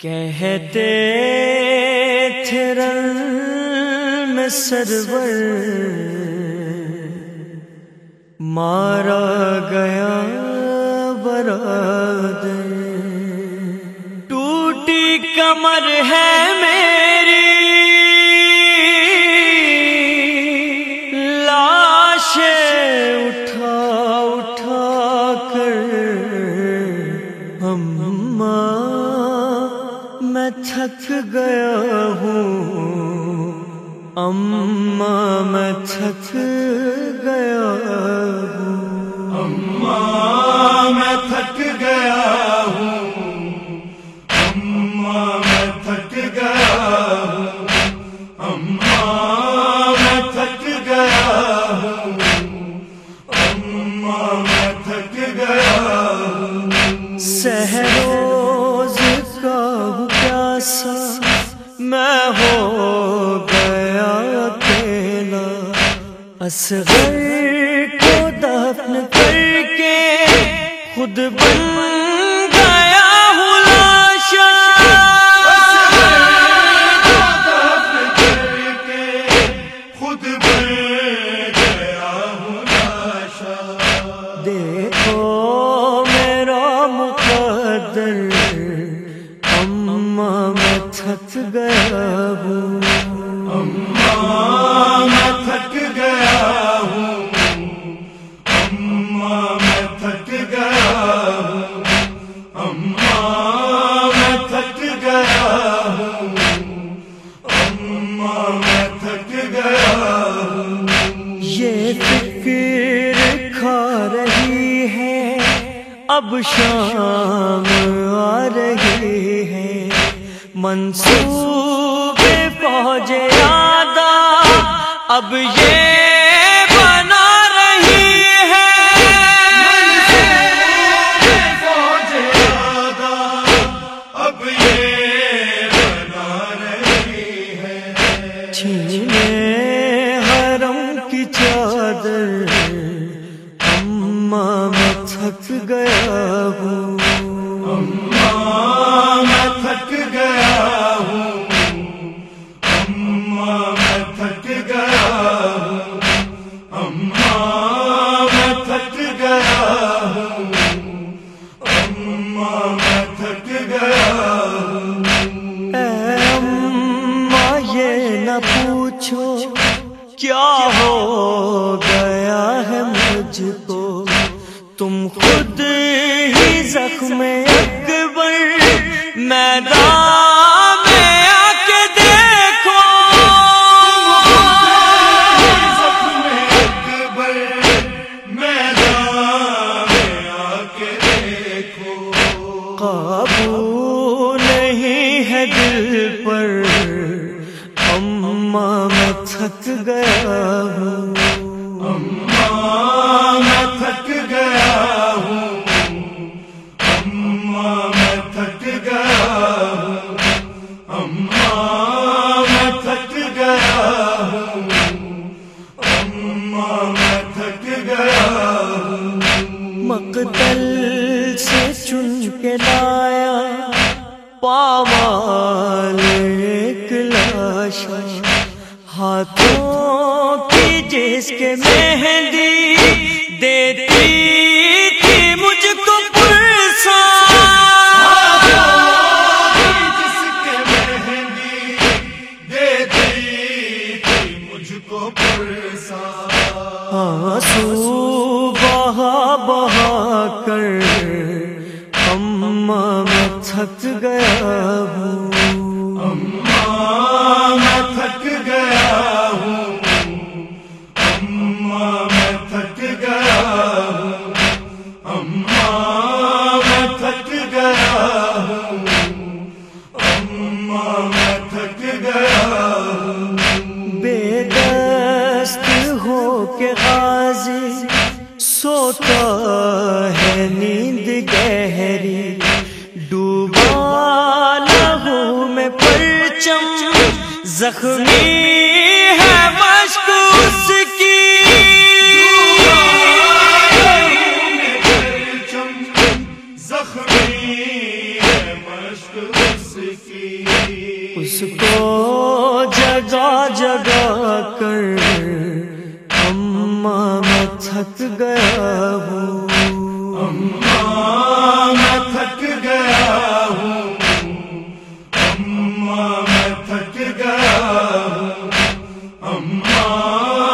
کہتے تھے رن میں سرور مارا گیا براد ٹوٹی کمر ہے میں تھک گیا ہوں۔ اما میں تھک گیا ہوں۔ اماں میں تھک گیا ہوں۔ اماں میں تھک گیا ہوں۔ اماں میں تھک گیا ہوں۔ اماں میں تھک گیا ہوں۔ سہروز میں ہو گیا اکیلا۔ اصغر کو دفن کر کے خود بن گیا ہوں اماں میں تھک گیا ہوں اماں میں تھک گیا ہوں اماں میں تھک گیا ہوں اماں میں تھک گیا ہوں۔ یہ فکر کھا رہی ہے، اب شام آ رہی ہے۔ منصوب فوج یادا اب یہ بنا رہی ہے۔ کیا ہو گیا ہے مجھ کو؟ تم خود ہی زخم اکبر میدان میں آ کے دیکھو۔ زخم اکبر میدان میں آ کے دیکھو قابو نہیں ہے دل پر، اما تھک گیا ہوں۔ اماں میں تھک گیا ہوں۔ اماں میں تھک گیا ہوں۔ اماں میں تھک گیا ہوں۔ اماں میں تھک گیا ہوں۔ مقتل سے چن کے لایا پامال ایک لاشا ہاتھوں کی جس کے مہندی دیتی تھی مجھ کو پرسا جس کے مہندی دیتی تھی مجھ کو پرسا آنسو بہا بہا کر اما میں تھک گیا سوتا ہے، نیند گہری، ڈوبا لہو میں پرچم۔ زخمی ہے مشک اس کی زخمی مشق اس کی۔ اس کو جگہ جگہ کر تھک گیا ہوں۔ اماں میں تھک گیا ہوں۔ اماں میں تھک گیا ہوں۔ اماں